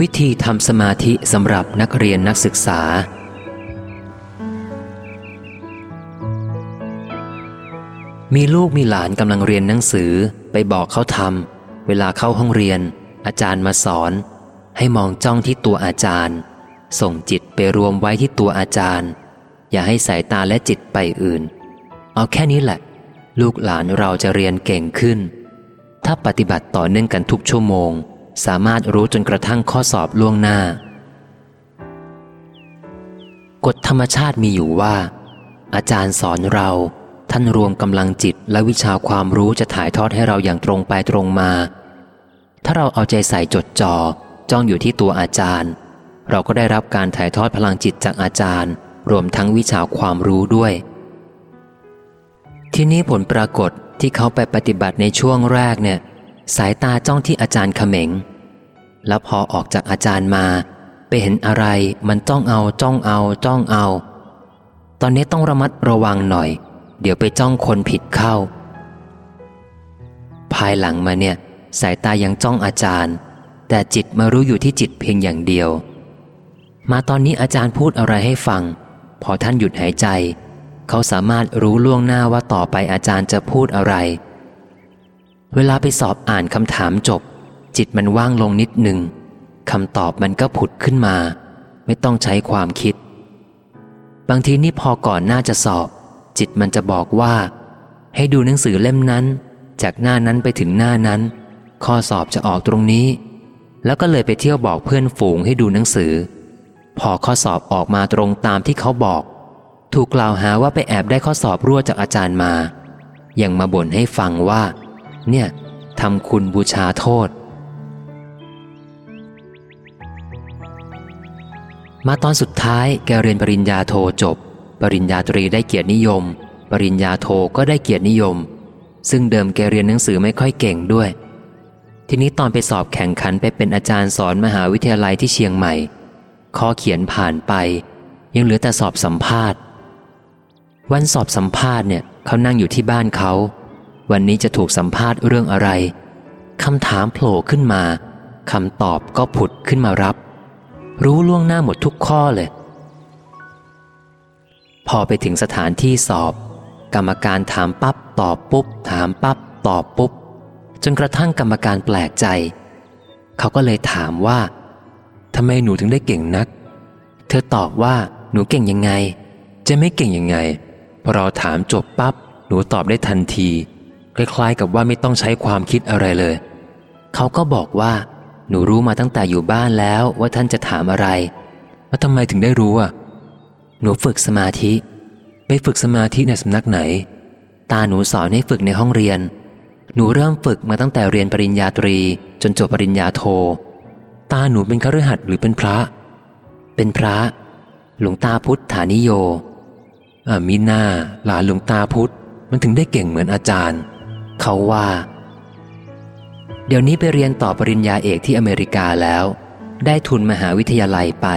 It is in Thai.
วิธีทำสมาธิสำหรับนักเรียนนักศึกษา มีลูกมีหลานกำลังเรียนหนังสือไปบอกเขาทำเวลาเข้าห้องเรียน อาจารย์มาสอน ให้มองจ้องที่ตัวอาจารย์ ส่งจิตไปรวมไว้ที่ตัวอาจารย์ อย่าให้สายตาและจิตไปอื่น เอาแค่นี้แหละ ลูกหลานเราจะเรียนเก่งขึ้น ถ้าปฏิบัติต่อเนื่องกันทุกชั่วโมง สามารถรู้จนกระทั่งข้อสอบล่วงหน้า กฎธรรมชาติมีอยู่ว่า อาจารย์สอนเรา ท่านรวมกำลังจิตและวิชาความรู้จะถ่ายทอดให้เราอย่างตรงไปตรงมา ถ้าเราเอาใจใส่จดจอ่อจ้องอยู่ที่ตัวอาจารย์ เราก็ได้รับการถ่ายทอดพลังจิตจากอาจารย์ รวมทั้งวิชาความรู้ด้วย ที่นี้ผลปรากฏที่เขาไปปฏิบัติในช่วงแรกเนี่ย สายตาจ้องที่อาจารย์เขมง แล้วพอออกจากอาจารย์มาไปเห็นอะไรมันจ้องเอาจ้องเอาจ้องเอา ตอนนี้ต้องระมัดระวังหน่อย เดี๋ยวไปจ้องคนผิดเข้า ภายหลังมาเนี่ย สายตายังจ้องอาจารย์ แต่จิตมารู้อยู่ที่จิตเพียงอย่างเดียว มาตอนนี้อาจารย์พูดอะไรให้ฟัง พอท่านหยุดหายใจ เขาสามารถรู้ล่วงหน้าว่าต่อไปอาจารย์จะพูดอะไร เวลาไปสอบอ่านคำถามจบ จิตมันว่างลงนิดหนึ่งคำตอบมันก็ผุดขึ้นมา ไม่ต้องใช้ความคิด บางทีนี่พอก่อนหน้าจะสอบ จิตมันจะบอกว่า ให้ดูหนังสือเล่มนั้น จากหน้านั้นไปถึงหน้านั้น ข้อสอบจะออกตรงนี้ แล้วก็เลยไปเที่ยวบอกเพื่อนฝูงให้ดูหนังสือ พอข้อสอบออกมาตรงตามที่เขาบอก ถูกกล่าวหาว่าไปแอบได้ข้อสอบรั่วจากอาจารย์มา ยังมาบ่นให้ฟังว่า เนี่ยทำคุณบูชาโทษ มาตอนสุดท้ายแกเรียนปริญญาโทจบ ปริญญาตรีได้เกียรตินิยม ปริญญาโทก็ได้เกียรตินิยม ซึ่งเดิมแกเรียนหนังสือไม่ค่อยเก่งด้วย ทีนี้ตอนไปสอบแข่งขันไปเป็นอาจารย์สอนมหาวิทยาลัยที่เชียงใหม่ ข้อเขียนผ่านไป ยังเหลือแต่สอบสัมภาษณ์ วันสอบสัมภาษณ์เนี่ยเขานั่งอยู่ที่บ้านเขา วันนี้จะถูกสัมภาษณ์เรื่องอะไรคำถามโผล่ขึ้นมาคำตอบก็ผุดขึ้นมารับ รู้ล่วงหน้าหมดทุกข้อเลย พอไปถึงสถานที่สอบ กรรมการถามปั๊บตอบปุ๊บ ถามปั๊บตอบปุ๊บ จนกระทั่งกรรมการแปลกใจ เขาก็เลยถามว่าทำไมหนูถึงได้เก่งนัก เธอตอบว่าหนูเก่งยังไง จะไม่เก่งยังไงพอเราถามจบปั๊บหนูตอบได้ทันที คล้ายๆกับว่าไม่ต้องใช้ความคิดอะไรเลย เขาก็บอกว่า หนูรู้มาตั้งแต่อยู่บ้านแล้วว่าท่านจะถามอะไรว่าทำไมถึงได้รู้อะ หนูฝึกสมาธิ ไปฝึกสมาธิในสำนักไหน ตาหนูสอนให้ฝึกในห้องเรียน หนูเริ่มฝึกมาตั้งแต่เรียนปริญญาตรี จนจบปริญญาโท ตาหนูเป็นคฤหัสถ์หรือเป็นพระ เป็นพระ หลวงตาพุทธานิโยอ่ามิน่าหลานหลวงตาพุทธมันถึงได้เก่งเหมือนอาจารย์ เขาว่า เดี๋ยวนี้ไปเรียนต่อปริญญาเอกที่อเมริกาแล้ว ได้ทุนมหาวิทยาลัยไป